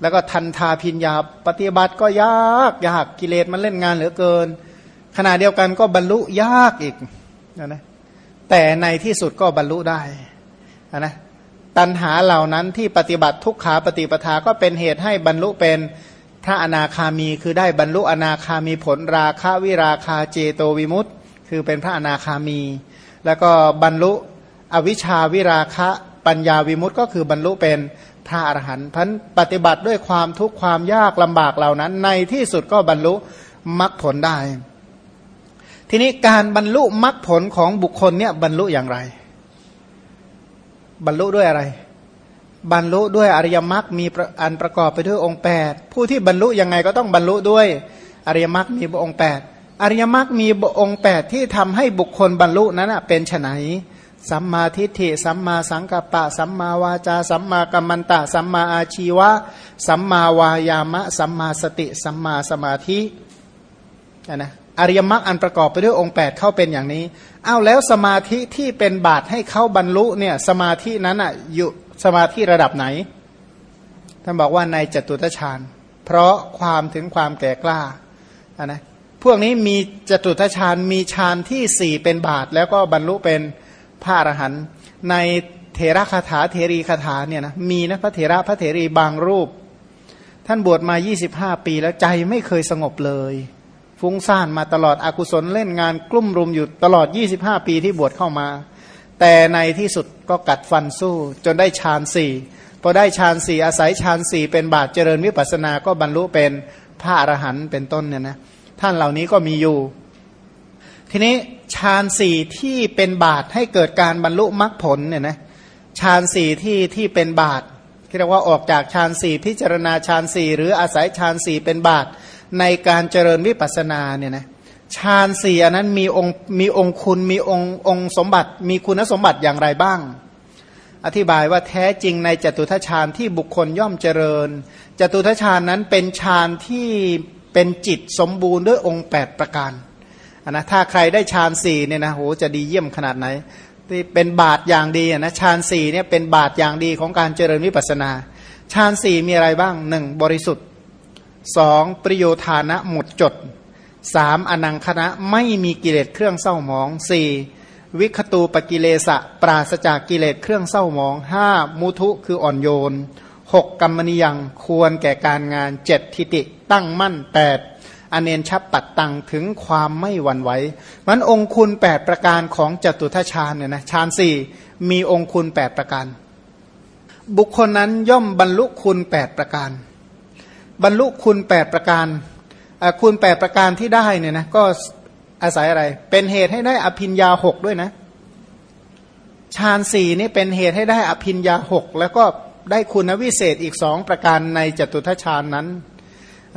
แล้วก็ทันทาพิญญาปฏิบัติก็ยากยากกิเลสมันเล่นงานเหลือเกิน ขณะเดียวกันก็บรรลุยากอีกนะนะแต่ในที่สุดก็บรรลุได้นะตัณหาเหล่านั้นที่ปฏิบัติทุกขาปฏิปทาก็เป็นเหตุให้บรรลุเป็นพระอนาคามีคือได้บรรลุอนาคามีผลราคะวิราคาเจโตวิมุตต์คือเป็นพระอนาคามี แล้วก็บรรลุอวิชาวิราคะปัญญาวิมุตต์ก็คือบรรลุเป็น พระอรหันต์พันปฏิบัติด้วยความทุกข์ความยากลำบากเหล่านั้น ในที่สุดก็บรรลุมรรคผลได้ ทีนี้การบรรลุมรรคผลของบุคคลเนี่ยบรรลุอย่างไร บรรลุด้วยอะไร บรรลุด้วยอริยมรรคมีอันประกอบไปด้วยองค์ 8 ผู้ที่บรรลุยังไงก็ต้องบรรลุด้วยอริยมรรคมีองค์ 8 อริยมรรคมีองค์ 8 ที่ทำให้บุคคลบรรลุนั้นเป็นไฉน สัมมาทิฏฐิ สัมมาสังกัปปะ สัมมาวาจา สัมมากัมมันตะ สัมมาอาชีวะ สัมมาวายามะ สัมมาสติ สัมมาสมาธินะอริยมรรคอันประกอบไปด้วยองค์ 8 เข้าเป็นอย่างนี้อ้าวแล้วสมาธิที่เป็นบาตให้เข้าบรรลุเนี่ยสมาธินั้นอะอยู่สมาธิระดับไหนท่านบอกว่าในจตุตฌานเพราะความถึงความแก่กล้าะนะพวกนี้มีจตุตฌานมีฌานที่สี่เป็นบาทแล้วก็บรรลุเป็น พระอรหันต์ในเถระคาถาเทรีคาถาเนี่ยนะมีนะพระเถระพระเถรีบางรูป ท่านบวชมา 25 ปีแล้วใจไม่เคยสงบเลย ฟุ้งซ่านมาตลอดอกุศลเล่นงานกลุ่มรุมอยู่ตลอด 25 ปีที่บวชเข้ามา แต่ในที่สุดก็กัดฟันสู้ จนได้ฌานสี่พอได้ฌานสี่อาศัยฌานสี่เป็นบาทเจริญวิปัสสนาก็บรรลุเป็นพระอรหันต์เป็นต้นเนี่ยนะท่านเหล่านี้ก็มีอยู่ ทีนี้ ฌานสี่ที่เป็นบาตให้เกิดการบรรลุมรรคผลเนี่ยนะฌานสี่ที่ที่เป็นบาตที่เรียกว่าออกจากฌานสี่พิจารณาฌานสี่หรืออาศัยฌานสี่เป็นบาตในการเจริญวิปัสสนาเนี่ยนะฌานสี่อันนั้นมีองค์มีองค์คุณมีองค์องค์สมบัติ มีคุณสมบัติอย่างไรบ้าง อธิบายว่าแท้จริงในจตุทัชฌานที่บุคคลย่อมเจริญจตุทัชฌานนั้นเป็นฌานที่เป็นจิตสมบูรณ์ด้วยองค์ 8 ประการ นะถ้าใครได้ฌานสี่เนี่ยนะโหจะดีเยี่ยมขนาดไหนที่เป็นบาทอย่างดีนะฌานสี่เนี่ยเป็นบาทอย่างดีของการเจริญวิปัสนาฌานสี่มีอะไรบ้างหนึ่งบริสุทธิ์สองประโยชานะหมดจดสามอนังคณะไม่มีกิเลสเครื่องเศร้าหมองสี่วิคตูปกิเลสะปราศจากกิเลสเครื่องเศร้าหมองห้ามุทุคืออ่อนโยนหกกรรมนิยังควรแก่การงานเจ็ดทิติตั้งมั่นแปด อเนนชับปัดตังถึงความไม่หวั่นไหวมันองคุณแปดประการของจตุทัชฌานเนี่ยนะฌานสี่มีองคุณแปดประการ บุคคลนั้นย่อมบรรลุคุณแปดประการ บรรลุคุณแปดประการคุณแปดประการที่ได้เนี่ยนะก็อาศัยอะไร เป็นเหตุให้ได้อภินยาหกด้วยนะฌานสี่นี่เป็นเหตุให้ได้อภินยาหกแล้วก็ได้คุณวิเศษอีกสองประการในจตุทัชฌานนั้น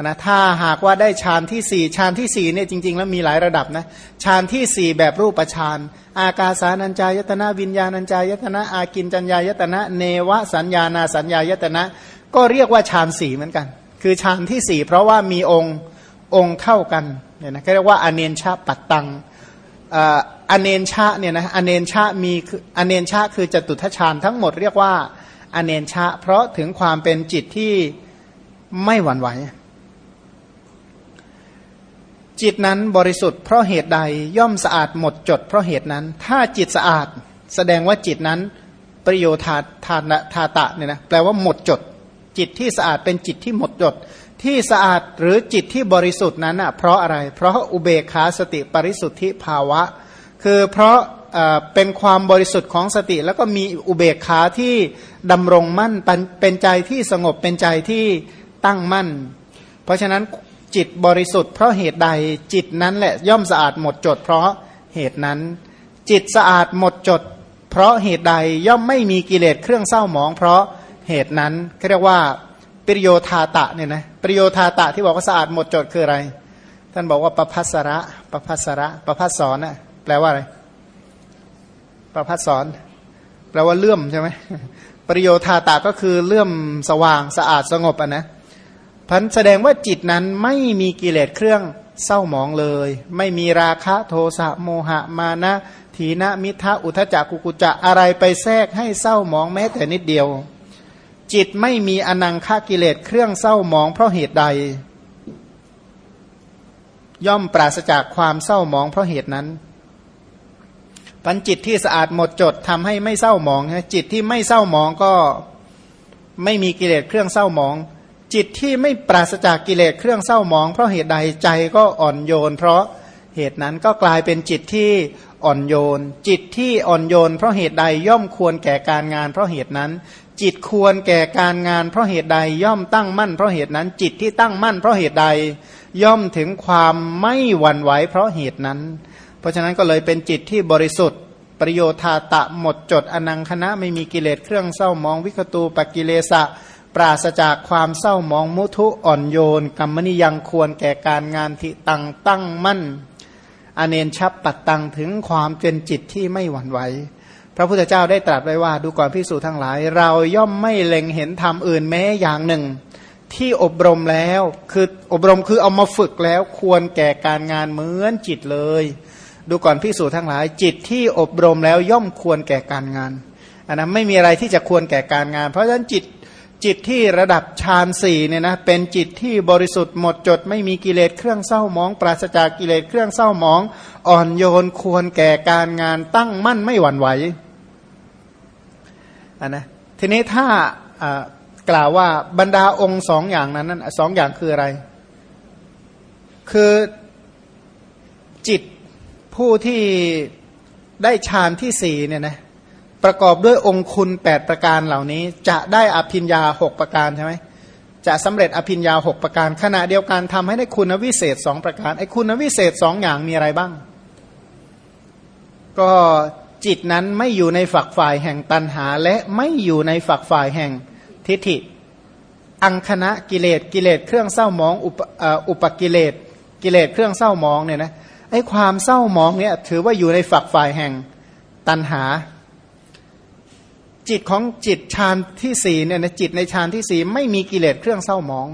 นะถ้าหากว่าได้ฌานที่สี่ฌานที่สี่เนี่ยจริง ๆ แล้วมีหลายระดับนะฌานที่สี่แบบรูปฌานอากาสานัญจายตนะวิญญาณัญจายตนะอากินจัญญายตนะเนวสัญญาณาสัญญายตนะ ก็เรียกว่าฌานสี่เหมือนกัน คือฌานที่สี่เพราะว่ามีองค์องค์เท่ากันเนี่ยนะเรียกว่าอเนนชาปัตตังอเนนชาเนี่ยนะอเนนชามีอเนนชาคือจตุทัชฌานทั้งหมดเรียกว่าอเนนชาเพราะถึงความเป็นจิตที่ไม่หวั่นไหว จิตนั้นบริสุทธิ์เพราะเหตุใดย่อมสะอาดหมดจดเพราะเหตุนั้น ถ้าจิตสะอาดแสดงว่าจิตนั้นประโยชน์ทาทาทาตะเนี่ยนะแปลว่าหมดจด จิตที่สะอาดเป็นจิตที่หมดจด ที่สะอาดหรือจิตที่บริสุทธิ์นั้นอะเพราะอะไรเพราะอุเบกขาสติปริสุทธิภาวะ คือเพราะเป็นความบริสุทธิ์ของสติ แล้วก็มีอุเบกขาที่ดำรงมั่นเป็นใจที่สงบเป็นใจที่ตั้งมั่น เพราะฉะนั้น จิตบริสุทธิ์เพราะเหตุใดจิตนั้นแหละย่อมสะอาดหมดจด เพราะเหตุนั้น จิตสะอาดหมดจด เพราะเหตุใดย่อมไม่มีกิเลสเครื่องเศร้าหมอง เพราะเหตุนั้นเรียกว่าปริโยธาตะเนี่ยนะปริโยธาตะที่บอกว่าสะอาดหมดจดคืออะไร ท่านบอกว่าประพัสระประพัสระประพัสสอนน่ะแปลว่าอะไรประพัสสอน แปลว่าเลื่อมใช่ไหมปริโยธาตะก็คือเลื่อมสว่างสะอาดสงบอะนะ พันแสดงว่าจิตนั้นไม่มีกิเลสเครื่องเศร้าหมองเลย ไม่มีราคะโทสะโมหะมานะทีนะมิทะอุทจักกุกุจะอะไรไปแทรกให้เศร้าหมองแม้แต่นิดเดียว จิตไม่มีอนังคกิเลสเครื่องเศร้าหมองเพราะเหตุใด ย่อมปราศจากความเศร้าหมองเพราะเหตุนั้นปัญจิตที่สะอาดหมดจดทำให้ไม่เศร้าหมองจิตที่ไม่เศร้าหมองก็ไม่มีกิเลสเครื่องเศร้าหมอง จิตที่ไม่ปราศจากกิเลสเครื่องเศร้าหมอง เพราะเหตุใดใจก็อ่อนโยน เพราะเหตุนั้นก็กลายเป็นจิตที่อ่อนโยน จิตที่อ่อนโยน เพราะเหตุใดย่อมควรแก่การงาน เพราะเหตุนั้น จิตควรแก่การงาน เพราะเหตุใดย่อมตั้งมั่น เพราะเหตุนั้น จิตที่ตั้งมั่น เพราะเหตุใดย่อมถึงความไม่หวั่นไหวเพราะเหตุนั้น เพราะฉะนั้นก็เลยเป็นจิตที่บริสุทธิ์ ประโยชาตะหมดจดอนังคณะไม่มีกิเลสเครื่องเศร้ามองวิคตูปกิเลสะ ปราศจากความเศร้ามองมุทุอ่อนโยนกรรมนิยังควรแก่การงานที่ตังตั้งมั่น อเนนชับปัดตังถึงความเป็นจิตที่ไม่หวั่นไหว พระพุทธเจ้าได้ตรัสไว้ว่าดูก่อนพิสูจทั้งหลาย เราย่อมไม่เล็งเห็นธรรมอื่นแม้อย่างหนึ่ง ที่อบรมแล้วคืออบรมคือเอามาฝึกแล้วควรแก่การงานเหมือนจิตเลย ดูก่อนพิสูจน์ทั้งหลาย จิตที่อบรมแล้วย่อมควรแก่การงานอันนั้นไม่มีอะไรที่จะควรแก่การงาน เพราะฉะนั้นจิต จิตที่ระดับฌานสี่เนี่ยนะเป็นจิตที่บริสุทธิ์หมดจด ไม่มีกิเลสเครื่องเศร้ามอง ปราศจากกิเลสเครื่องเศร้ามอง อ่อนโยนควรแก่การงานตั้งมั่นไม่หวั่นไหวอันนะทีนี้ถ้ากล่าวว่าบรรดาองค์สองอย่างนั้นนั้นสองอย่างคืออะไร คือจิตผู้ที่ได้ฌานที่สี่เนี่ยนะ ประกอบด้วยองคุณแปดประการเหล่านี้ จะได้อภิญญาหกประการใช่ไหมจะสำเร็จอภิญญาหกประการ ขณะเดียวกันทำให้ได้คุณวิเศษสองประการไอ้คุณวิเศษสองอย่างมีอะไรบ้าง ก็จิตนั้นไม่อยู่ในฝักฝ่ายแห่งตันหา และไม่อยู่ในฝักฝ่ายแห่งทิฏฐิ อังคณะกิเลสกิเลสเครื่องเศร้ามองอุปอุปกิเลสกิเลสเครื่องเศร้ามองเนี่ยนะไอ้ความเศร้ามองเนี่ยถือว่าอยู่ในฝักฝ่ายแห่งตันหา จิตของจิตฌานที่สี่เนี่ยนะจิตในฌานที่สี่ไม่มีกิเลสเครื่องเศร้ามอง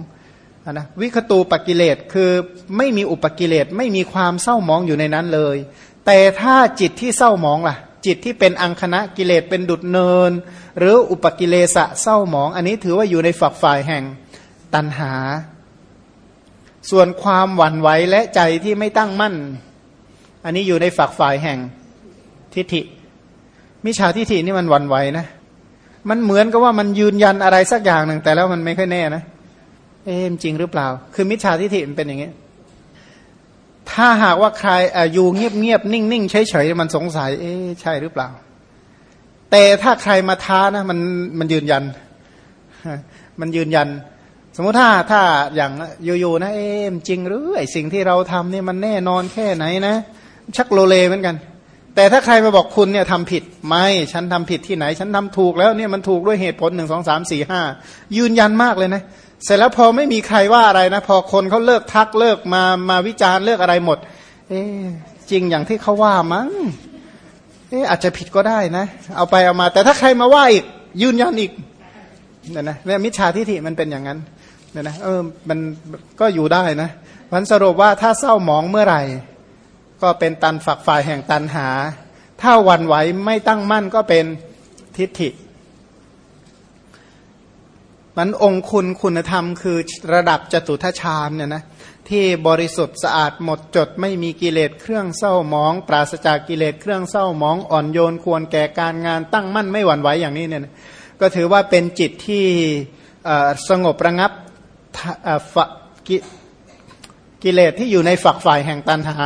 นะวิคตูปกิเลสคือไม่มีอุปกิเลสไม่มีความเศร้ามองอยู่ในนั้นเลย แต่ถ้าจิตที่เศร้ามองล่ะ จิตที่เป็นอังคณะกิเลสเป็นดุดเนิน หรืออุปกิเลสะเศร้ามอง อันนี้ถือว่าอยู่ในฝักฝ่ายแห่งตันหา ส่วนความหวั่นไหวและใจที่ไม่ตั้งมั่น อันนี้อยู่ในฝักฝ่ายแห่งทิฏฐิมิจฉาทิฏฐินี่มันหวั่นไหวนะ มันเหมือนกับว่ามันยืนยันอะไรสักอย่างหนึ่งแต่แล้วมันไม่ค่อยแน่นะ เอ๊จริงหรือเปล่า คือมิจฉาทิฏฐิมันเป็นอย่างนี้ถ้าหากว่าใครอยู่เงียบเงียบนิ่งนิ่งเฉยเฉยมันสงสัย เอ๊ใช่หรือเปล่า แต่ถ้าใครมาท้านะมันมันยืนยัน มันยืนยัน สมมติถ้าถ้าอย่างอยู่ๆนะ เอ๊มจริงหรือไอสิ่งที่เราทำเนี่ยมันแน่นอนแค่ไหนนะ ชักโลเลเหมือนกัน แต่ถ้าใครมาบอกคุณเนี่ยทำผิดไม่ฉันทำผิดที่ไหน ฉันทำถูกแล้วเนี่ยมันถูกด้วยเหตุผลหนึ่งสองสามสี่ห้ายืนยันมากเลยนะ เสร็จแล้วพอไม่มีใครว่าอะไรนะ พอคนเขาเลิกทักเลิกมามาวิจารณ์เลิกอะไรหมด เอ๊จริงอย่างที่เขาว่ามั้งเอ๊อาจจะผิดก็ได้นะ เอาไปเอามา แต่ถ้าใครมาว่าอีก ยืนยันอีกเนี่ยนะเนี่ยมิจฉาทิฏฐิมันเป็นอย่างนั้นเนี่ยนะเออมันก็อยู่ได้นะมันสรุปว่าถ้าเศร้าหมองเมื่อไหร่ ก็เป็นตันฝักฝ่ายแห่งตันหา ถ้าวันไหวไม่ตั้งมั่นก็เป็นทิฏฐิมันองคุณคุณธรรมคือระดับจตุทชานเนี่ยนะที่บริสุทธิ์สะอาดหมดจดไม่มีกิเลสเครื่องเศร้าหมอง ปราศจากกิเลสเครื่องเศร้าหมองอ่อนโยนควรแก่การงานตั้งมั่นไม่หวั่นไหวอย่างนี้เนี่ยก็ถือว่าเป็นจิตที่สงบระงับกิเลสที่อยู่ในฝักฝ่ายแห่งตันหา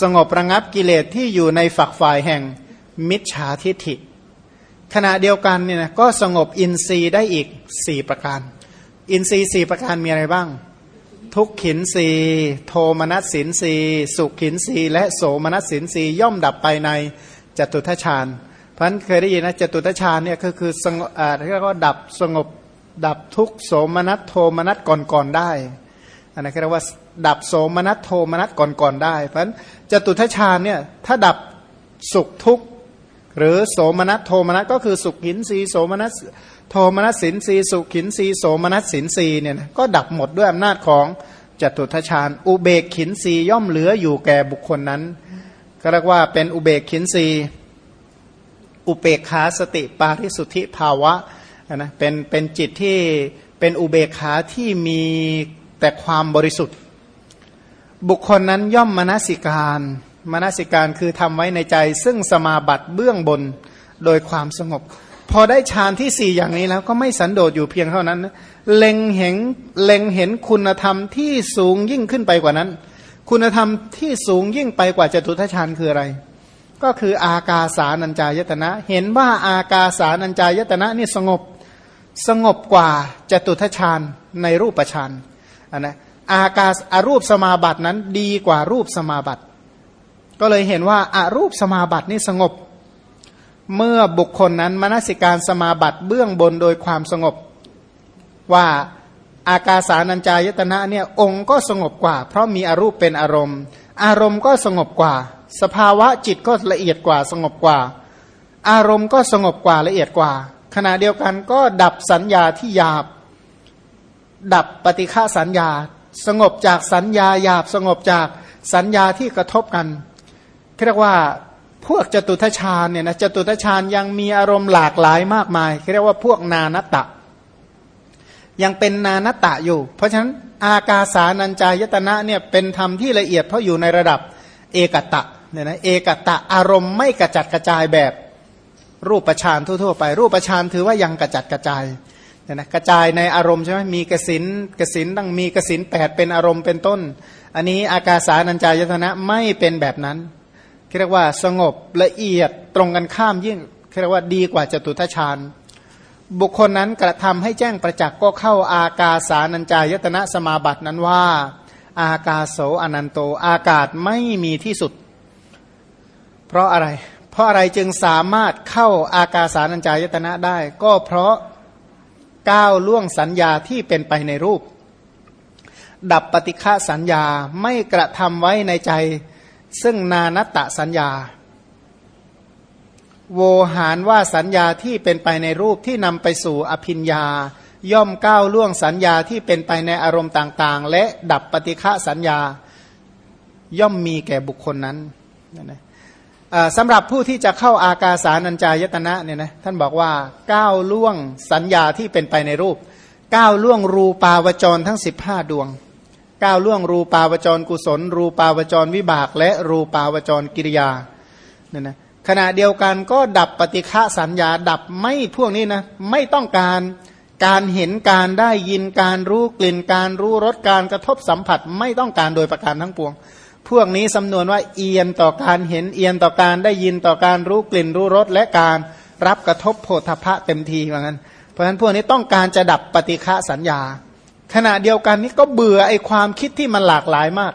สงบระงับกิเลสที่อยู่ในฝักฝ่ายแห่งมิจฉาทิฐิ ขณะเดียวกันเนี่ยนะก็สงบอินทรีย์ได้อีกสี่ประการ อินทรีย์สี่ประการมีอะไรบ้าง ทุกขินทรีย์โทมนัสสินทรีย์สุขินทรีย์และโสมนัสสินทรีย์ย่อมดับไปในจตุตถฌานพันเคยได้ยินนะจตุตถฌานเนี่ยก็คือสงบอ่าเรียกว่าดับสงบดับทุกข์โสมนัสโทมนัสก่อนก่อนได้ อันนั้นเรียกว่าดับโสมนัสโทมนัสก่อนก่อนได้ เพราะฉะนั้นจตุทัชฌานเนี่ยถ้าดับสุขทุกข์หรือโสมนัสโทมนัสก็คือสุขหินสีโสมนัสโทมนัสสินสีสุขหินสีโสมนัสสินสีเนี่ยนะก็ดับหมดด้วยอำนาจของจตุทัชฌานอุเบกขินสีย่อมเหลืออยู่แก่บุคคลนั้น ก็เรียกว่าเป็นอุเบกขินสีอุเบกขาสติปาริสุทธิภาวะนะเป็นเป็นจิตที่เป็นอุเบกขาที่มี แต่ความบริสุทธิ์ บุคคลนั้นย่อมมนสิการมนสิการคือทำไว้ในใจ ซึ่งสมาบัติเบื้องบนโดยความสงบ พอได้ฌานที่สี่อย่างนี้แล้วก็ไม่สันโดษอยู่เพียงเท่านั้นเล็งเห็นเล็งเห็นคุณธรรมที่สูงยิ่งขึ้นไปกว่านั้น คุณธรรมที่สูงยิ่งไปกว่าจตุทัชฌานคืออะไร ก็คืออากาสานัญจายตนะ เห็นว่าอากาสานัญจายตนะนี่สงบสงบกว่าจตุทัชฌานในรูปฌาน นนะอากาศอารูปสมาบัตินั้นดีกว่ารูปสมาบัติ ก็เลยเห็นว่าอารูปสมาบัตินี่สงบ เมื่อบุคคลนั้นมนสิการสมาบัติเบื้องบนโดยความสงบ ว่าอากาสานัญจายตนะเนี่ยองค์ก็สงบกว่า เพราะมีอรูปเป็นอารมณ์ อารมณ์ก็สงบกว่า สภาวะจิตก็ละเอียดกว่าสงบกว่า อารมณ์ก็สงบกว่าละเอียดกว่า ขณะเดียวกันก็ดับสัญญาที่หยาบ ดับปฏิฆาสัญญา สงบจากสัญญาหยาบสงบจากสัญญาที่กระทบกันเรียกว่าพวกจตุทชาญเนี่ยนะจตุทชาญยังมีอารมณ์หลากหลายมากมายเรียกว่าพวกนานตะ ยังเป็นนานตะอยู่ เพราะฉะนั้นอากาสานัญจายตนะเนี่ยเป็นธรรมที่ละเอียดเพราะอยู่ในระดับเอกตะเนี่ยนะเอกตะอารมณ์ไม่กระจัดกระจายแบบรูปประชานทั่วๆไป รูปประชานถือว่ายังกระจัดกระจาย เนี่ยนะกระจายในอารมณ์ใช่ไหมมีกสินกสินต้องมีกสินแปดเป็นอารมณ์เป็นต้น อันนี้อากาสานัญจายตนะไม่เป็นแบบนั้นเรียกว่าสงบละเอียดตรงกันข้ามยิ่งเรียกว่าดีกว่าจตุทัชฌานบุคคลนั้นกระทำให้แจ้งประจักษ์ก็เข้าอากาสานัญจายตนะสมาบัตินั้นว่า อากาโสอนันโต อากาศไม่มีที่สุด เพราะอะไร เพราะอะไรจึงสามารถเข้าอากาสานัญจายตนะได้ ก็เพราะ ก้าวล่วงสัญญาที่เป็นไปในรูป ดับปฏิฆะสัญญาไม่กระทำไว้ในใจ ซึ่งนานัตะสัญญา โวหารว่าสัญญาที่เป็นไปในรูปที่นำไปสู่อภิญญา ย่อมก้าวล่วงสัญญาที่เป็นไปในอารมณ์ต่างๆ และดับปฏิฆะสัญญา ย่อมมีแก่บุคคลนั้นนะ สำหรับผู้ที่จะเข้าอากาสานัญจายตนะเนี่ยนะท่านบอกว่าก้าวล่วงสัญญาที่เป็นไปในรูปก้าวล่วงรูปาวจรทั้ง 15 ดวงก้าวล่วงรูปาวจรกุศล รูปาวจรวิบาก และรูปาวจรกิริยาเนี่ยนะขณะเดียวกันก็ดับปฏิฆะสัญญาดับไม่พวกนี้นะไม่ต้องการการเห็นการได้ยินการรู้กลิ่นการรู้รสการกระทบสัมผัส ไม่ต้องการโดยประการทั้งปวง พวกนี้สำนวนว่าเอียนต่อการเห็นเอียนต่อการได้ยินต่อการรู้กลิ่นรู้รสและการรับกระทบโพธพะเต็มทีเหมือนกันเพราะฉะนั้นพวกนี้ต้องการจะดับปฏิฆะสัญญา ขณะเดียวกันนี้ก็เบื่อไอความคิดที่มันหลากหลายมาก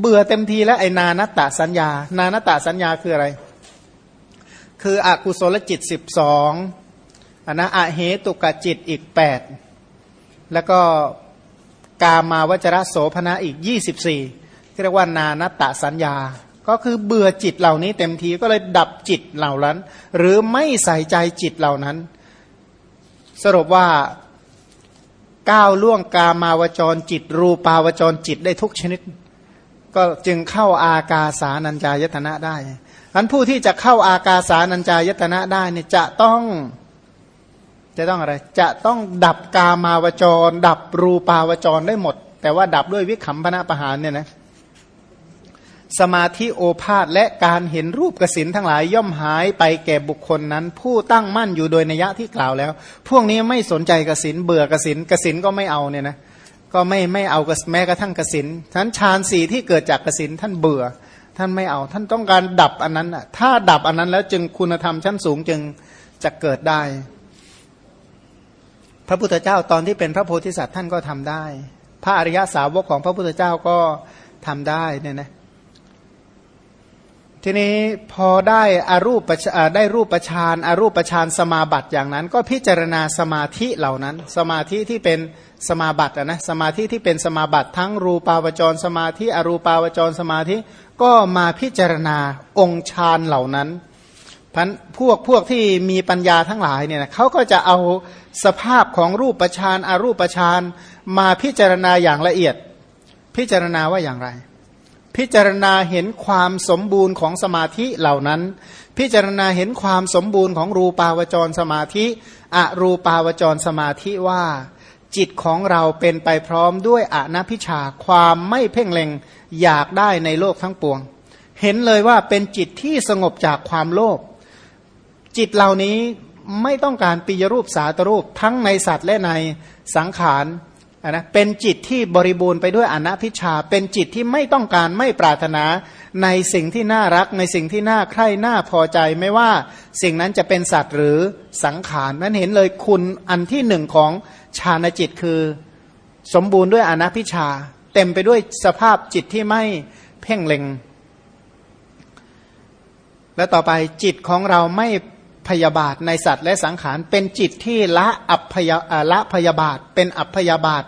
เบื่อเต็มทีแล้วไอนานตะสัญญา นานตะสัญญาคืออะไร คืออกุศลจิตสิบสองอันนะอเหตุกจิตอีกแปดแล้วก็กามาวจระโสภณะอีกยี่สิบสี่ เรียกว่านานัตะสัญญา ก็คือเบื่อจิตเหล่านี้เต็มทีก็เลยดับจิตเหล่านั้น หรือไม่ใส่ใจจิตเหล่านั้น สรุปว่าก้าวล่วงกามาวจรจิต รูปาวจรจิตได้ทุกชนิด ก็จึงเข้าอากาสานัญจายตนะได้อันผู้ที่จะเข้าอากาสานัญจายตนะได้เนี่ยจะต้องจะต้องอะไร จะต้องดับกามาวจร ดับรูปาวจรได้หมด แต่ว่าดับด้วยวิขำพนะประหารเนี่ยนะ สมาธิโอภาษและการเห็นรูปกสินทั้งหลายย่อมหายไปแก่บุคคลนั้น ผู้ตั้งมั่นอยู่โดยนัยะที่กล่าวแล้ว พวกนี้ไม่สนใจกสินเบื่อกสินกสินก็ไม่เอาเนี่ยนะก็ไม่ไม่เอาแม้กระทั่งกสินท่านฌานสีที่เกิดจากกสินท่านเบื่อ ท่านไม่เอา ท่านต้องการดับอันนั้นอะถ้าดับอันนั้นแล้วจึงคุณธรรมชั้นสูงจึงจะเกิดได้ พระพุทธเจ้าตอนที่เป็นพระโพธิสัตว์ท่านก็ทำได้ พระอริยสาวกของพระพุทธเจ้าก็ทำได้เนี่ยนะ ทีนี้พอได้อารูปได้รูปประชานอารูปประชานสมาบัติอย่างนั้น ก็พิจารณาสมาธิเหล่านั้น สมาธิที่เป็นสมาบัตินะสมาธิที่เป็นสมาบัติทั้งรูปาวจรสมาธิอรูปาวจรสมาธิก็มาพิจารณาองค์ฌานเหล่านั้นพันพวกพวกที่มีปัญญาทั้งหลายเนี่ยเขาก็จะเอาสภาพของรูปประชานอารูปประชานมาพิจารณาอย่างละเอียด พิจารณาว่าอย่างไร พิจารณาเห็นความสมบูรณ์ของสมาธิเหล่านั้น พิจารณาเห็นความสมบูรณ์ของรูปาวจรสมาธิอรูปาวจรสมาธิว่า จิตของเราเป็นไปพร้อมด้วยอนัพิชาความไม่เพ่งเล็งอยากได้ในโลกทั้งปวง เห็นเลยว่าเป็นจิตที่สงบจากความโลภจิตเหล่านี้ไม่ต้องการปิยรูปสาตรูปทั้งในสัตว์และในสังขาร นะเป็นจิตที่บริบูรณ์ไปด้วยอนัพิชา เป็นจิตที่ไม่ต้องการไม่ปรารถนาในสิ่งที่น่ารักในสิ่งที่น่าใคร่น่าพอใจไม่ว่าสิ่งนั้นจะเป็นสัตว์หรือสังขารนั้นเห็นเลยคุณอันที่หนึ่งของฌานจิตคือ สมบูรณ์ด้วยอนัพิชา เต็มไปด้วยสภาพจิตที่ไม่เพ่งเล็ง และต่อไปจิตของเราไม่พยาบาทในสัตว์และสังขารเป็นจิตที่ละอัพยาละพยาบาท เป็นอัพยาบาท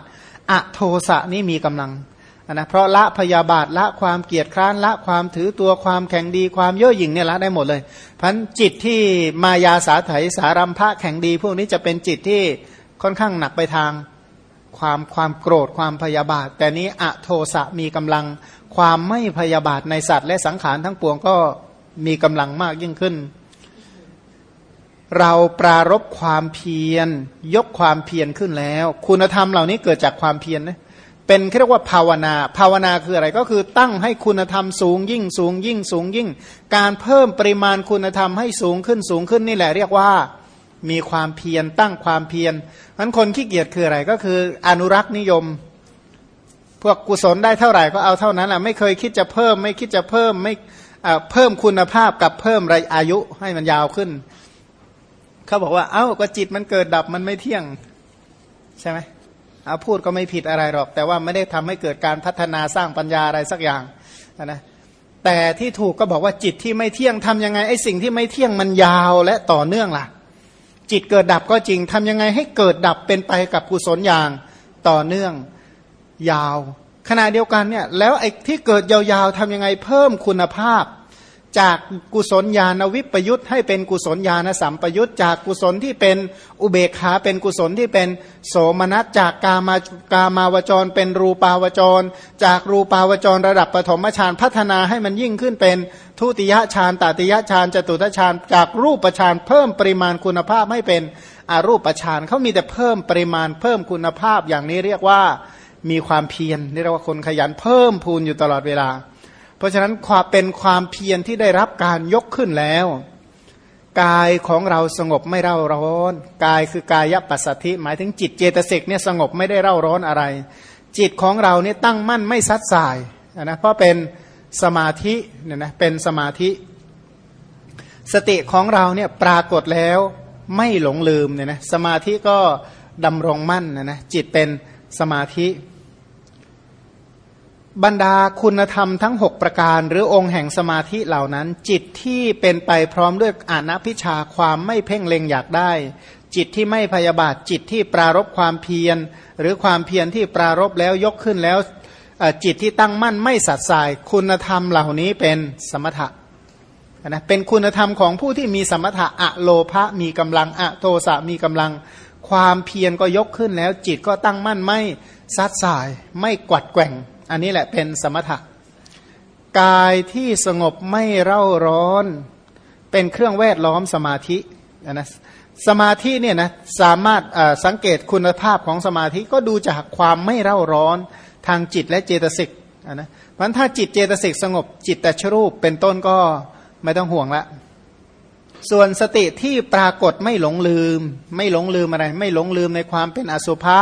อโทสะนี่มีกำลังนะเพราะละพยาบาทละความเกียจคร้านละความถือตัวความแข็งดีความเย่อหยิ่งเนี่ยละได้หมดเลยพันจิตที่มายาสาไถสารัมภะแข็งดี พวกนี้จะเป็นจิตที่ค่อนข้างหนักไปทางความความโกรธความพยาบาท แต่นี้อโทสะมีกำลังความไม่พยาบาทในสัตว์ และสังขารทั้งปวงก็มีกำลังมากยิ่งขึ้น เราปรารบความเพียร ยกความเพียรขึ้นแล้ว คุณธรรมเหล่านี้เกิดจากความเพียรนะเป็นเรียกว่าภาวนา ภาวนาคืออะไรก็คือตั้งให้คุณธรรมสูงยิ่งสูงยิ่งสูงยิ่ง การเพิ่มปริมาณคุณธรรมให้สูงขึ้นสูงขึ้นนี่แหละ เรียกว่ามีความเพียรตั้งความเพียรนั้นคนขี้เกียจคืออะไรก็คืออนุรักษ์นิยม พวกกุศลได้เท่าไหร่ก็เอาเท่านั้นแหละไม่เคยคิดจะเพิ่ม ไม่คิดจะเพิ่มไม่เพิ่มคุณภาพกับเพิ่มอายุให้มันยาวขึ้น เขาบอกว่า เอา้าก็จิตมันเกิดดับมันไม่เที่ยง ใช่ไหมเอาพูดก็ไม่ผิดอะไรหรอก แต่ว่าไม่ได้ทำให้เกิดการพัฒนาสร้างปัญญาอะไรสักอย่างนะแต่ที่ถูกก็บอกว่าจิตที่ไม่เที่ยงทํำยังไงไอ้สิ่งที่ไม่เที่ยงมันยาวและต่อเนื่องล่ะ จิตเกิดดับก็จริงทำยังไงให้เกิดดับเป็นไปกับกุศลอย่างต่อเนื่องยาว ขณะเดียวกันเนี่ยแล้วไอ้ที่เกิดยาวๆทำยังไงเพิ่มคุณภาพ จากกุศลญาณวิปยุทธ์ให้เป็นกุศลญาณสัมปยุทธ์จากกุศลที่เป็นอุเบกขาเป็นกุศลที่เป็นโสมนัสจากกามากามาวจร เป็นรูปาวจร จากรูปาวจรระดับปฐมฌานพัฒนาให้มันยิ่งขึ้นเป็นทุติยฌานตติยฌานจตุตฌานจากรูปฌานเพิ่มปริมาณคุณภาพให้เป็นอรูปฌานเขามีแต่เพิ่มปริมาณเพิ่มคุณภาพอย่างนี้เรียกว่ามีความเพียรเรียกว่าคนขยันเพิ่มพูนอยู่ตลอดเวลา เพราะฉะนั้นความเป็นความเพียรที่ได้รับการยกขึ้นแล้ว กายของเราสงบไม่เร่าร้อน กายคือกายปัสสธิหมายถึงจิตเจตสิกเนี่ยสงบไม่ได้เร่าร้อนอะไร จิตของเราเนี่ยตั้งมั่นไม่ซัดสายนะเพราะเป็นสมาธิเนี่ยนะเป็นสมาธิ สติของเราเนี่ยปรากฏแล้วไม่หลงลืมเนี่ยนะสมาธิก็ดำรงมั่นนะนะจิตเป็นสมาธิ บรรดาคุณธรรมทั้ง 6 ประการ หรือองค์แห่งสมาธิเหล่านั้น จิตที่เป็นไปพร้อมด้วยอานัพิชาความไม่เพ่งเล็งอยากได้ จิตที่ไม่พยาบาทจิตที่ปรารบความเพียร หรือความเพียรที่ปรารบแล้วยกขึ้นแล้วจิตที่ตั้งมั่นไม่สัดสาย คุณธรรมเหล่านี้เป็นสมถะนะเป็นคุณธรรมของผู้ที่มีสมถะอะโลภะมีกำลังอะโทสะมีกำลังความเพียรก็ยกขึ้นแล้ว จิตก็ตั้งมั่นไม่ซัดสาย ไม่กวัดแกว่ง อันนี้แหละเป็นสมถะกายที่สงบไม่เร่าร้อน เป็นเครื่องแวดล้อมสมาธินะสมาธิเนี่ยนะสามารถสังเกตคุณภาพของสมาธิก็ดูจากความไม่เร่าร้อนทางจิตและเจตสิกนะเพราะถ้าจิตเจตสิกสงบจิตแต่ชรูปเป็นต้นก็ไม่ต้องห่วงละ ส่วนสติที่ปรากฏไม่หลงลืม ไม่หลงลืมอะไร ไม่หลงลืมในความเป็นอสุภะ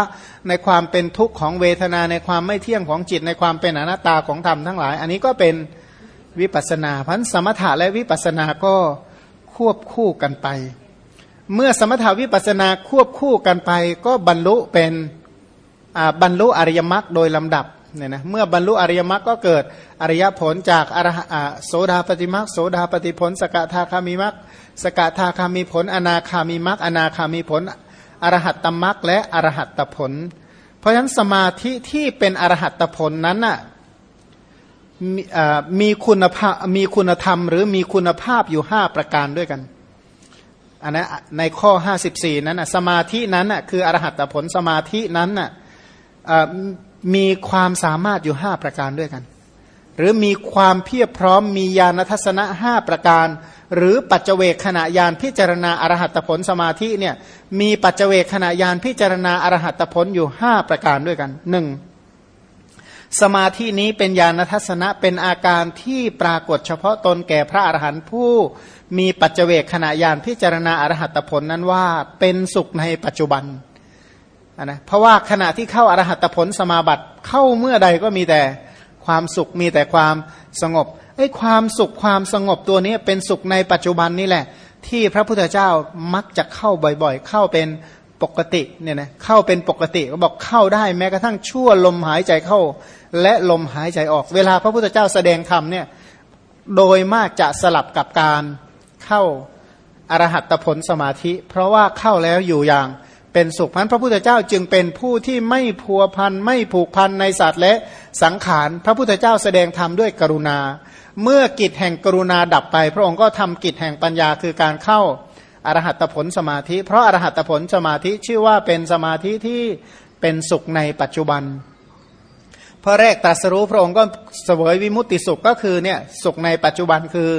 ในความเป็นทุกข์ของเวทนาในความไม่เที่ยงของจิตในความเป็นอนัตตาของธรรมทั้งหลาย อันนี้ก็เป็นวิปัสนาพันสมถะและวิปัสนาก็ควบคู่กันไป เมื่อสมถาวิปัสนาควบคู่กันไป ก็บรรลุเป็นบรรลุอริยมรรคโดยลำดับเนี่ยนะเมื่อบรรลุอริยมรรคก็เกิดอริยผลจากอรหะโสดาปฏิมรรคโสดาปฏิผลสกทาคามิมรรค สกทาคามีผล อนาคามีมรรคอนาคามีผล อรหัตตมรรคและอรหัตตผล เพราะฉะนั้นสมาธิที่เป็นอรหัตตผลนั้นน่ะมีคุณภาพมีคุณธรรม หรือมีคุณภาพอยู่ห้าประการด้วยกันอันนั้นในข้อ 54 นั้นสมาธินั้นคืออรหัตผลสมาธินั้นมีความสามารถอยู่ห้าประการด้วยกัน หรือมีความเพียบพร้อมมีญาณทัศนะห้าประการ หรือปัจเจเวกขณะยานพิจารณาอรหัตผลสมาธิเนี่ยมีปัจเจเวกขณะยานพิจารณาอรหัตผลอยู่ห้าประการด้วยกันหนึ่งสมาธินี้เป็นญาณทัศนะเป็นอาการที่ปรากฏเฉพาะตนแก่พระอรหันต์ผู้มีปัจเจเวกขณะยานพิจารณาอรหัตผลนั้นว่าเป็นสุขในปัจจุบันนะเพราะว่าขณะที่เข้าอรหัตผลสมาบัติเข้าเมื่อใดก็มีแต่ ความสุขมีแต่ความสงบไอ้ความสุขความสงบตัวนี้เป็นสุขในปัจจุบันนี่แหละ ที่พระพุทธเจ้ามักจะเข้าบ่อยๆ เข้าเป็นปกติเนี่ยนะเข้าเป็นปกติก็บอกเข้าได้แม้กระทั่งชั่วลมหายใจเข้า และลมหายใจออก เวลาพระพุทธเจ้าแสดงธรรมเนี่ยโดยมากจะสลับกับการเข้าอรหัตผลสมาธิ เพราะว่าเข้าแล้วอยู่อย่างเป็นสุขพันพระพุทธเจ้าจึงเป็นผู้ที่ไม่พัวพันไม่ผูกพันในสัตว์และ สังขารพระพุทธเจ้าแสดงธรรมด้วยกรุณา เมื่อกิจแห่งกรุณาดับไป พระองค์ก็ทำกิจแห่งปัญญาคือการเข้าอรหัตผลสมาธิ เพราะอรหัตผลสมาธิชื่อว่าเป็นสมาธิที่เป็นสุขในปัจจุบันพระแรกตรัสรู้พระองค์ก็เสวยวิมุตติสุขก็คือเนี่ยสุขในปัจจุบันคือ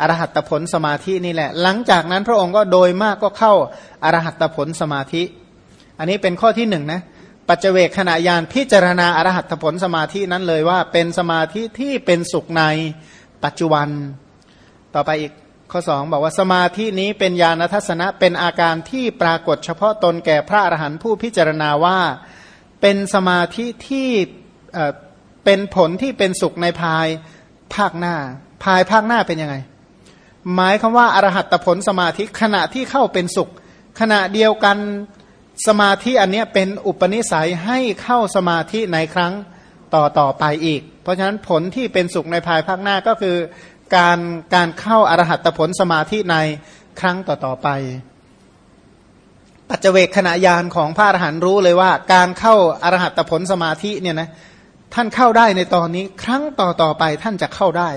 อรหัตผลสมาธินี่แหละ หลังจากนั้นพระองค์ก็โดยมากก็เข้าอรหัตผลสมาธิ อันนี้เป็นข้อที่หนึ่งนะ ปัจเจกขณะยานพิจารณาอรหัตผลสมาธินั้นเลยว่า เป็นสมาธิที่เป็นสุขในปัจจุบัน ต่อไปอีกข้อสองบอกว่าสมาธินี้เป็นญาณทัศนะเป็นอาการที่ปรากฏเฉพาะตนแก่พระอรหันต์ผู้พิจารณาว่าเป็นสมาธิที่เป็นผลที่เป็นสุขในภายภาคหน้า ภายภาคหน้าเป็นยังไง หมายคำว่าอรหัตผลสมาธิขณะที่เข้าเป็นสุข ขณะเดียวกัน สมาธิอันนี้เป็นอุปนิสัยให้เข้าสมาธิในครั้งต่อต่อไปอีก เพราะฉะนั้นผลที่เป็นสุขในภายภาคหน้าก็คือ การการเข้าอรหัตผลสมาธิในครั้งต่อต่อไป ปัจเจเวกขณะยานของพระอรหันต์รู้เลยว่า การเข้าอรหัตผลสมาธิเนี่ยนะท่านเข้าได้ในตอนนี้ครั้งต่อต่อไปท่านจะเข้าได้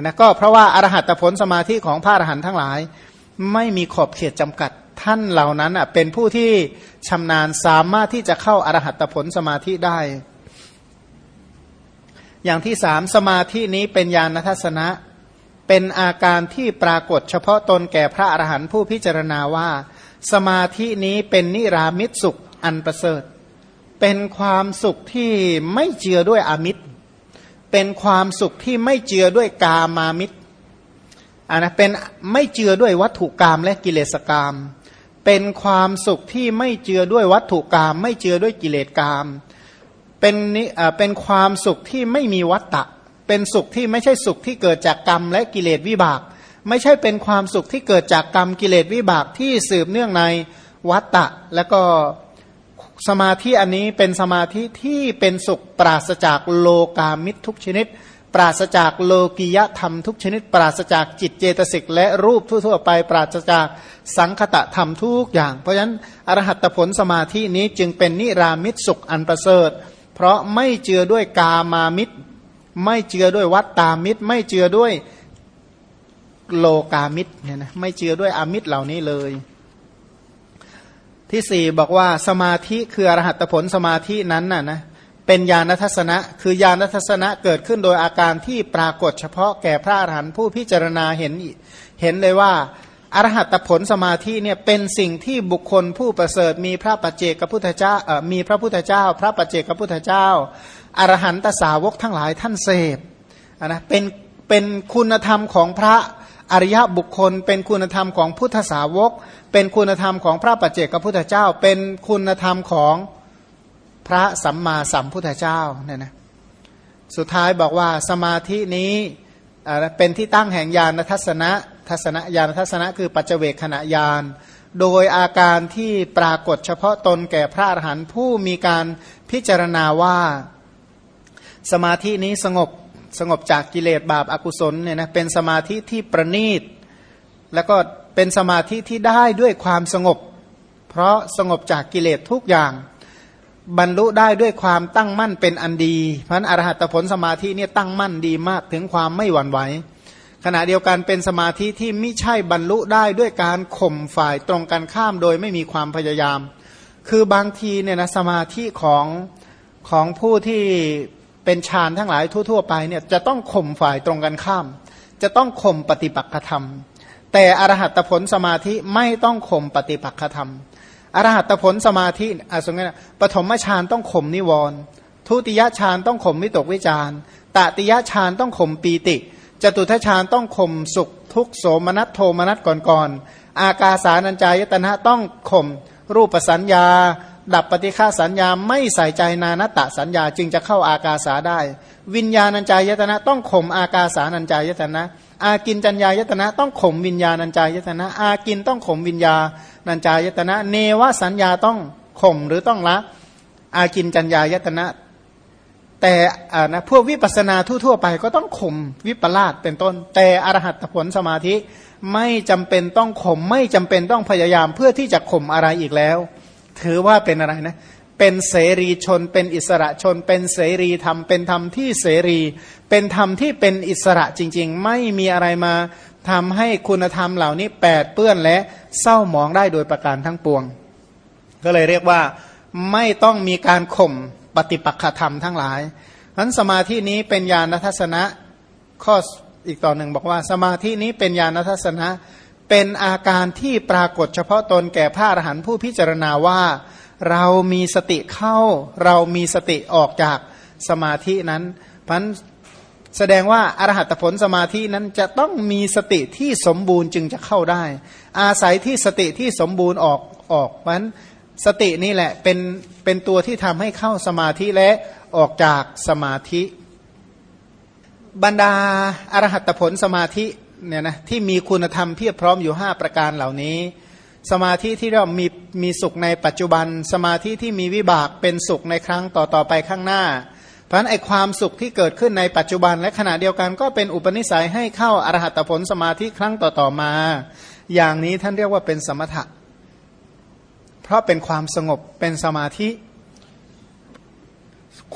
นะก็เพราะว่าอรหัตผลสมาธิของพระอรหันต์ทั้งหลาย ไม่มีขอบเขตจำกัด ท่านเหล่านั้นเป็นผู้ที่ชำนาญสามารถที่จะเข้าอรหัตผลสมาธิได้ อย่างที่สามสมาธินี้เป็นญาณทัศนะ เป็นอาการที่ปรากฏเฉพาะตนแก่พระอรหันต์ผู้พิจารณาว่า สมาธินี้เป็นนิรามิตสุขอันประเสริฐ เป็นความสุขที่ไม่เจือด้วยอมิตร เป็นความสุขที่ไม่เจือด้วยกามามิตรอันนะเป็นไม่เจือด้วยวัตถุกรรมและกิเลสกรรม เป็นความสุขที่ไม่เจือด้วยวัตถุกรรมไม่เจือด้วยกิเลสกรรมเป็นนี่เป็นความสุขที่ไม่มีวัตตะ เป็นสุขที่ไม่ใช่สุขที่เกิดจากกรรมและกิเลสวิบาก ไม่ใช่เป็นความสุขที่เกิดจากกรรมกิเลสวิบากที่สืบเนื่องในวัตตะ แล้วก็สมาธิอันนี้เป็นสมาธิที่เป็นสุขปราศจากโลกามิตรทุกชนิด ปราศจากโลกิยธรรมทุกชนิด ปราศจากจิตเจตสิกและรูปทั่วๆไป ปราศจากสังคตะธรรมทุกอย่าง เพราะฉะนั้นอรหัตผลสมาธินี้จึงเป็นนิรามิตสุขอันประเสริฐ เพราะไม่เจือด้วยกามามิตร ไม่เจือด้วยวัตตามิตร ไม่เจือด้วยโลกามิตรเนี่ยนะไม่เจือด้วยอามิตรเหล่านี้เลย ที่สี่บอกว่าสมาธิคืออรหัตผลสมาธินั้นน่ะนะ เป็นญาณทัศนะ คือญาณทัศนะเกิดขึ้นโดยอาการที่ปรากฏเฉพาะแก่พระอรหันต์ผู้พิจารณาเห็นเห็นเลยว่าอรหัตผลสมาธิเนี่ยเป็นสิ่งที่บุคคลผู้ประเสริฐมีพระปัจเจกพุทธเจ้ามีพระพุทธเจ้า พระปัจเจกพุทธเจ้าอรหันตสาวกทั้งหลายท่านเสพนะเป็นเป็นคุณธรรมของพระอริยบุคคล เป็นคุณธรรมของพุทธสาวก เป็นคุณธรรมของพระปัจเจกพุทธเจ้า เป็นคุณธรรมของ พระสัมมาสัมพุทธเจ้าเนี่ยนะสุดท้ายบอกว่าสมาธินี้เป็นที่ตั้งแห่งญาณทัศนะทัศนะญาณทัศนะคือปัจเจกขณะญาณโดยอาการที่ปรากฏเฉพาะตนแก่พระอรหันต์ผู้มีการพิจารณาว่า สมาธินี้สงบสงบจากกิเลสบาปอากุศลเนี่ยนะเป็นสมาธิที่ประณีต แล้วก็เป็นสมาธิที่ได้ด้วยความสงบ เพราะสงบจากกิเลสทุกอย่าง บรรลุได้ด้วยความตั้งมั่นเป็นอันดีเพราะนั้นอรหัตผลสมาธิเนี่ยตั้งมั่นดีมากถึงความไม่หวั่นไหวขณะเดียวกันเป็นสมาธิที่ไม่ใช่บรรลุได้ด้วยการข่มฝ่ายตรงกันข้ามโดยไม่มีความพยายาม คือบางทีเนี่ยนะสมาธิของของผู้ที่เป็นฌานทั้งหลายทั่ว ๆ ไปเนี่ยจะต้องข่มฝ่ายตรงกันข้าม จะต้องข่มปฏิปักษธรรม แต่อรหัตผลสมาธิไม่ต้องข่มปฏิปักษธรรม อรหัตผลสมาธิอะสมมติปฐมฌานต้องข่มนิวรณ์ทุติยฌานต้องข่มวิตกวิจารตติยฌานต้องข่มปีติ จตุทฌานต้องข่มสุข ทุกโสมนัสโทมนัสก่อนๆอากาสานัญจายตนะต้องข่มรูปสัญญา ดับปฏิฆาสัญญาไม่ใส่ใจนานตะสัญญาจึงจะเข้าอากาสาได้ วิญญาณัญจายตนะต้องข่มอากาสานัญจายตนะ อากินจัญญายตนะต้องข่มวิญญาณัญจายตนะ อากินต้องข่มวิญญาณัญจายตนะ เนวสัญญาต้องข่มหรือต้องละ อากินจัญญายตนะ แต่นะพวกวิปัสนาทั่วๆไปก็ต้องข่มวิปลาสเป็นต้น แต่อรหัตผลสมาธิไม่จำเป็นต้องข่มไม่จำเป็นต้องพยายามเพื่อที่จะข่มอะไรอีกแล้ว ถือว่าเป็นอะไรนะ เป็นเสรีชน เป็นอิสระชน เป็นเสรีธรรม เป็นธรรมที่เสรี เป็นธรรมที่เป็นอิสระจริง ๆ ไม่มีอะไรมาทำให้คุณธรรมเหล่านี้แปดเปื้อนและเศร้าหมองได้โดยประการทั้งปวง ก็เลยเรียกว่าไม่ต้องมีการข่มปฏิปักษธรรมทั้งหลายนั้นสมาธินี้เป็นญาณทัศนะข้ออีกต่อหนึ่งบอกว่า สมาธินี้เป็นญาณทัศนะเป็นอาการที่ปรากฏเฉพาะตนแก่พระอรหันต์ผู้พิจารณาว่า เรามีสติเข้า เรามีสติออกจากสมาธินั้นพันแสดงว่าอรหัตผลสมาธินั้นจะต้องมีสติที่สมบูรณ์จึงจะเข้าได้ อาศัยที่สติที่สมบูรณ์ออกออกมันสตินี่แหละเป็นเป็นตัวที่ทำให้เข้าสมาธิและออกจากสมาธิ บรรดาอรหัตผลสมาธิเนี่ยนะที่มีคุณธรรมเพียบพร้อมอยู่ 5 ประการเหล่านี้ สมาธิที่เรามีมีสุขในปัจจุบัน สมาธิที่มีวิบากเป็นสุขในครั้งต่อต่อไปข้างหน้า เพราะฉะนั้นไอความสุขที่เกิดขึ้นในปัจจุบัน และขณะเดียวกันก็เป็นอุปนิสัยให้เข้าอรหัตผลสมาธิครั้งต่อต่อมา อย่างนี้ท่านเรียกว่าเป็นสมถะ เพราะเป็นความสงบเป็นสมาธิ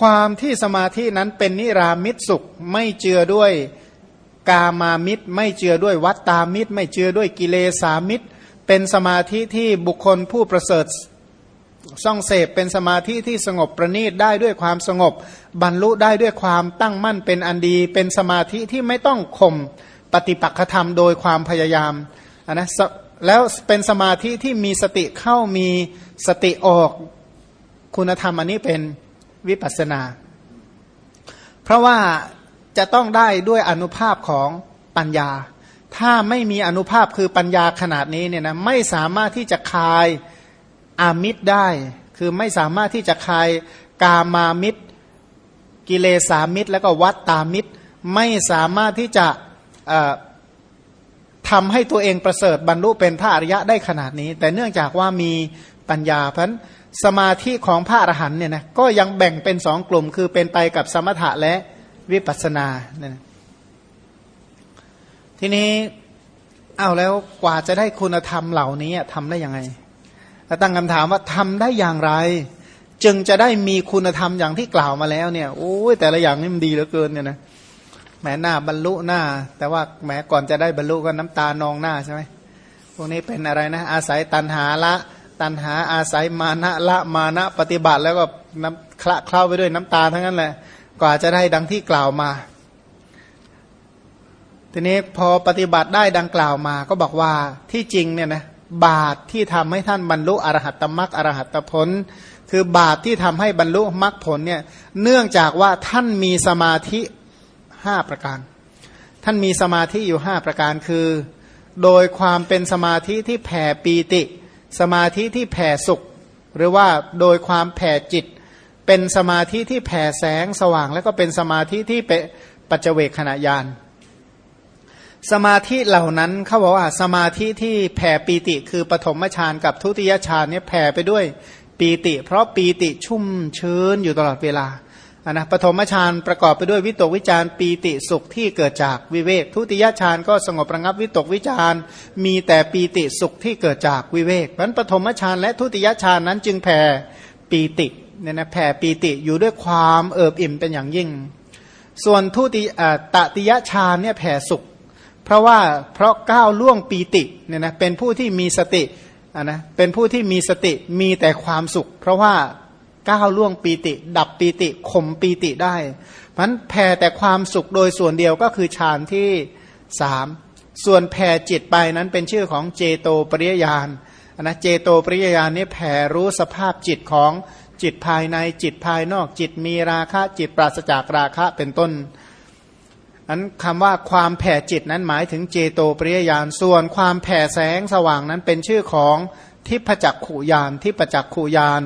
ความที่สมาธินั้นเป็นนิรามิตสุขไม่เจือด้วยกามามิตร ไม่เจือด้วยวัตตามิตร ไม่เจือด้วยกิเลสามิตร เป็นสมาธิที่บุคคลผู้ประเสริฐซ่องเสพเป็นสมาธิที่สงบประณีตได้ด้วยความสงบบรรลุได้ด้วยความตั้งมั่นเป็นอันดี เป็นสมาธิที่ไม่ต้องข่มปฏิปักษธรรมโดยความพยายามนะแล้วเป็นสมาธิที่มีสติเข้ามีสติออกคุณธรรมอันนี้เป็นวิปัสนา เพราะว่าจะต้องได้ด้วยอนุภาพของปัญญา ถ้าไม่มีอนุภาพคือปัญญาขนาดนี้เนี่ยนะไม่สามารถที่จะคายอามิตรได้ คือไม่สามารถที่จะคายกามามิตร กิเลสามิตร แล้วก็วัตตามิตร ไม่สามารถที่จะทำให้ตัวเองประเสริฐบรรลุเป็นพระอริยะได้ขนาดนี้ แต่เนื่องจากว่ามีปัญญาเพราะสมาธิของพระอรหันเนี่ยนะก็ยังแบ่งเป็นสองกลุ่ม คือเป็นไปกับสมถะและวิปัสสนาเนี่ย ทีนี้เอาแล้วกว่าจะได้คุณธรรมเหล่านี้ทำได้ยังไงแล้วตั้งคำถามว่าทำได้อย่างไร จึงจะได้มีคุณธรรมอย่างที่กล่าวมาแล้วเนี่ยโอ้ยแต่ละอย่างนี่มันดีเหลือเกินเนี่ยนะแหมหน้าบรรลุหน้า แต่ว่าแหมก่อนจะได้บรรลุก็น้ำตานองหน้าใช่ไหมพวกนี้เป็นอะไรนะ อาศัยตันหาละ ตันหาอาศัยมานะละมานะปฏิบัติแล้วก็น้ำคละเคล้าไปด้วยน้ำตาทั้งนั้นแหละกว่าจะได้ดังที่กล่าวมา ทีนี้พอปฏิบัติได้ดังกล่าวมา ก็บอกว่าที่จริงเนี่ยนะบาตที่ทำให้ท่านบรรลุอรหัตตมรักอรหัตผล คือบาตที่ทำให้บรรลุมรรคผลเนี่ยเนื่องจากว่าท่านมีสมาธิห้าประการ ท่านมีสมาธิอยู่ห้าประการคือ โดยความเป็นสมาธิที่แผ่ปีติ สมาธิที่แผ่สุข หรือว่าโดยความแผ่จิต เป็นสมาธิที่แผ่แสงสว่าง แล้วก็เป็นสมาธิที่เป็นปัจเจเวกขณะยาน สมาธิเหล่านั้นเขาบอกว่าสมาธิที่แผ่ปีติคือปฐมฌานกับทุติยฌานเนี่ยแผ่ไปด้วยปีติ เพราะปีติชุ่มชื้นอยู่ตลอดเวลานะปฐมฌานประกอบไปด้วยวิตกวิจารปีติสุขที่เกิดจากวิเวก ทุติยฌานก็สงบระงับวิตกวิจารมีแต่ปีติสุขที่เกิดจากวิเวกเพราะปฐมฌานและทุติยฌานนั้นจึงแผ่ปีติเนี่ยนะแผ่ปีติอยู่ด้วยความเอิบอิ่มเป็นอย่างยิ่ง ส่วนทุติตติยฌานเนี่ยแผ่สุข เพราะว่าเพราะก้าวล่วงปีติเนี่ยนะเป็นผู้ที่มีสติอะนะเป็นผู้ที่มีสติมีแต่ความสุข เพราะว่าก้าวล่วงปีติ ดับปีติข่มปีติได้มันแผ่แต่ความสุขโดยส่วนเดียวก็คือฌานที่สามส่วนแผ่จิตไปนั้นเป็นชื่อของเจโตปริยญาณนะเจโตปริยญาณนี่แผ่รู้สภาพจิตของจิตภายในจิตภายนอกจิตมีราคะจิตปราศจากราคะเป็นต้น นั้นคำว่าความแผ่จิตนั้นหมายถึงเจโตปริยญาณส่วนความแผ่แสงสว่างนั้นเป็นชื่อของทิพจักขุยานทิพจักขุยาน